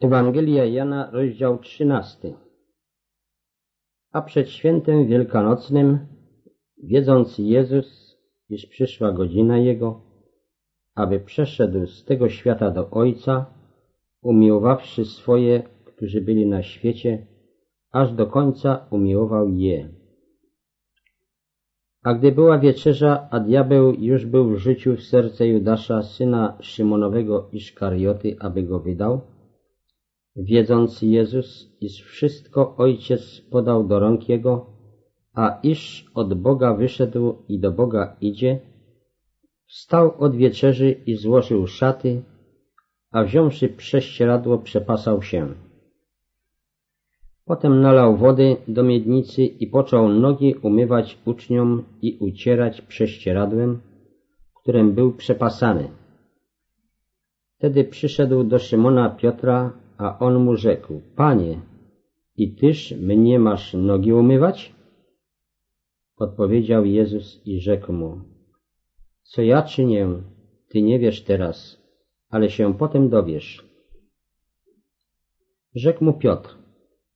Ewangelia Jana, rozdział 13. A przed świętem wielkanocnym, wiedząc Jezus, iż przyszła godzina Jego, aby przeszedł z tego świata do Ojca, umiłowawszy swoje, którzy byli na świecie, aż do końca umiłował je. A gdy była wieczerza, a diabeł już był w życiu w serce Judasza, syna Szymonowego Iszkarioty, aby go wydał, wiedząc Jezus, iż wszystko Ojciec podał do rąk Jego, a iż od Boga wyszedł i do Boga idzie, wstał od wieczerzy i złożył szaty, a wziąwszy prześcieradło przepasał się. Potem nalał wody do miednicy i począł nogi umywać uczniom i ucierać prześcieradłem, którym był przepasany. Wtedy przyszedł do Szymona Piotra, a on mu rzekł, Panie, i tyż mnie masz nogi umywać? Odpowiedział Jezus i rzekł mu, co ja czynię, ty nie wiesz teraz, ale się potem dowiesz. Rzekł mu Piotr,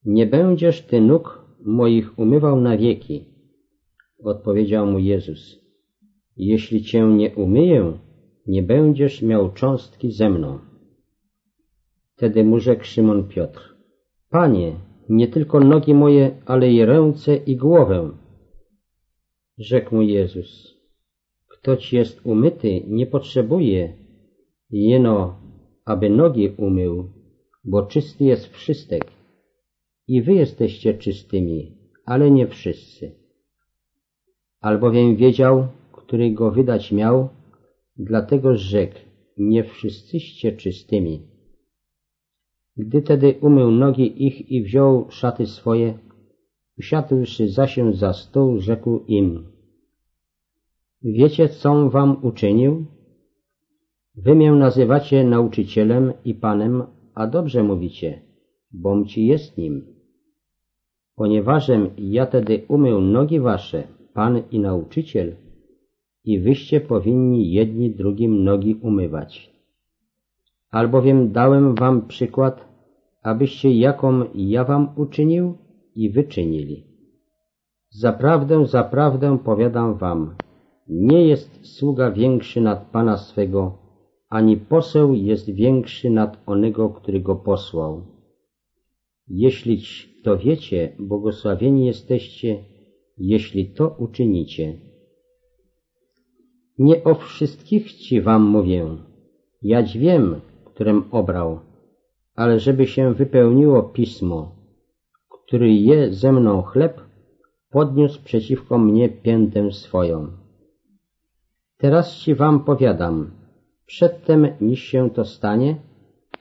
nie będziesz ty nóg moich umywał na wieki. Odpowiedział mu Jezus, jeśli cię nie umyję, nie będziesz miał cząstki ze mną. Wtedy mu rzekł Szymon Piotr, Panie, nie tylko nogi moje, ale i ręce i głowę. Rzekł mu Jezus, kto ci jest umyty, nie potrzebuje jeno, aby nogi umył, bo czysty jest wszystek. I wy jesteście czystymi, ale nie wszyscy. Albowiem wiedział, który go wydać miał, dlatego rzekł, nie wszyscyście czystymi. Gdy tedy umył nogi ich i wziął szaty swoje, usiadłszy zasię za stół, rzekł im, Wiecie, co wam uczynił? Wy mię nazywacie nauczycielem i panem, a dobrze mówicie, bom ci jest nim. Ponieważem ja tedy umył nogi wasze, pan i nauczyciel, i wyście powinni jedni drugim nogi umywać. Albowiem dałem wam przykład, abyście jaką ja wam uczynił i wyczynili. Zaprawdę, zaprawdę powiadam wam, nie jest sługa większy nad Pana swego, ani poseł jest większy nad onego, który go posłał. Jeśli to wiecie, błogosławieni jesteście, jeśli to uczynicie. Nie o wszystkich ci wam mówię, jać wiem, którym obrał, ale żeby się wypełniło pismo, który je ze mną chleb, podniósł przeciwko mnie piętę swoją. Teraz ci wam powiadam, przedtem niż się to stanie,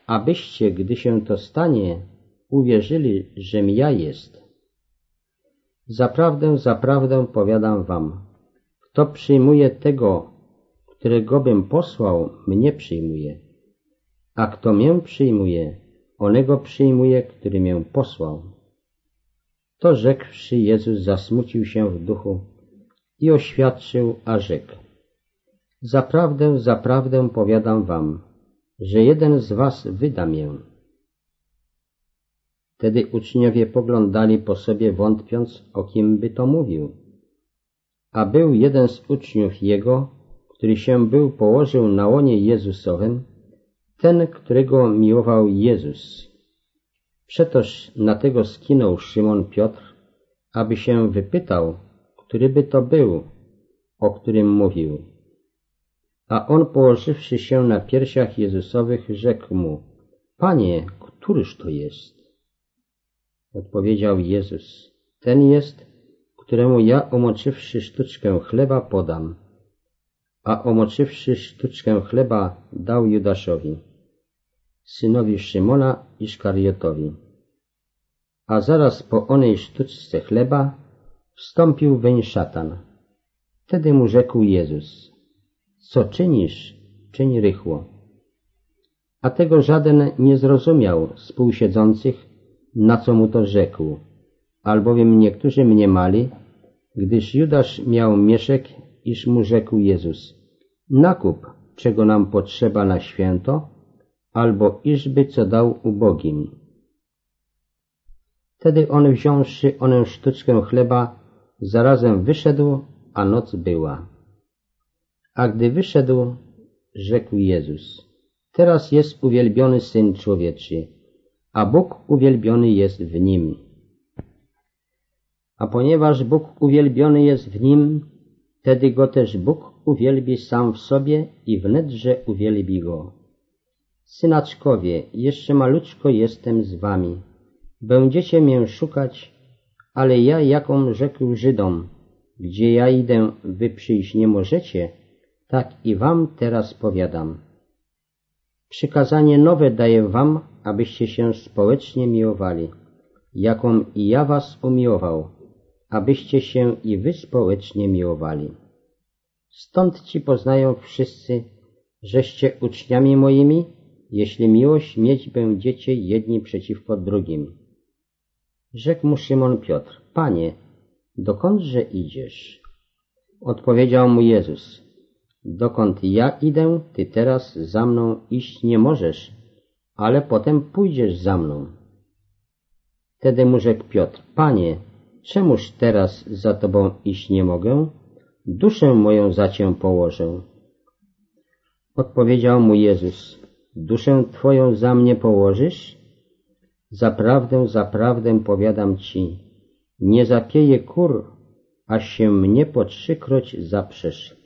abyście, gdy się to stanie, uwierzyli, żem ja jest. Zaprawdę, zaprawdę powiadam wam, kto przyjmuje tego, którego bym posłał, mnie przyjmuje, a kto mię przyjmuje, onego przyjmuje, który mię posłał. To rzekłszy Jezus zasmucił się w duchu i oświadczył, a rzekł. Zaprawdę, zaprawdę powiadam wam, że jeden z was wyda mię. Wtedy uczniowie poglądali po sobie, wątpiąc, o kim by to mówił. A był jeden z uczniów jego, który się był położył na łonie Jezusowym, ten, którego miłował Jezus. Przetoż na tego skinął Szymon Piotr, aby się wypytał, który by to był, o którym mówił. A on położywszy się na piersiach Jezusowych, rzekł mu, Panie, któryż to jest? Odpowiedział Jezus, ten jest, któremu ja omoczywszy sztuczkę chleba podam. A omoczywszy sztuczkę chleba dał Judaszowi, synowi Szymona i Szkariotowi. A zaraz po onej sztuczce chleba wstąpił weń szatan. Wtedy mu rzekł Jezus, co czynisz, czyń rychło. A tego żaden nie zrozumiał z półsiedzących, na co mu to rzekł, albowiem niektórzy mniemali, gdyż Judasz miał mieszek, iż mu rzekł Jezus, nakup, czego nam potrzeba na święto, albo iżby co dał ubogim. Wtedy on wziąwszy onę sztuczkę chleba, zarazem wyszedł, a noc była. A gdy wyszedł, rzekł Jezus, teraz jest uwielbiony Syn Człowieczy, a Bóg uwielbiony jest w Nim. A ponieważ Bóg uwielbiony jest w Nim, wtedy Go też Bóg uwielbi sam w sobie i wnetże uwielbi Go. Synaczkowie, jeszcze maluczko jestem z Wami. Będziecie mię szukać, ale ja jaką rzekł Żydom, gdzie ja idę, wy przyjść nie możecie, tak i wam teraz powiadam. Przykazanie nowe daję wam, abyście się społecznie miłowali, jaką i ja was umiłował, abyście się i wy społecznie miłowali. Stąd ci poznają wszyscy, żeście uczniami moimi, jeśli miłość mieć będziecie jedni przeciwko drugim. Rzekł mu Szymon Piotr, Panie, dokądże idziesz? Odpowiedział mu Jezus, dokąd ja idę, ty teraz za mną iść nie możesz, ale potem pójdziesz za mną. Wtedy mu rzekł Piotr, Panie, czemuż teraz za Tobą iść nie mogę? Duszę moją za Cię położę. Odpowiedział mu Jezus, duszę Twoją za mnie położysz? Zaprawdę, zaprawdę powiadam ci, nie zapieje kur, aż się mnie po trzykroć zaprzesz.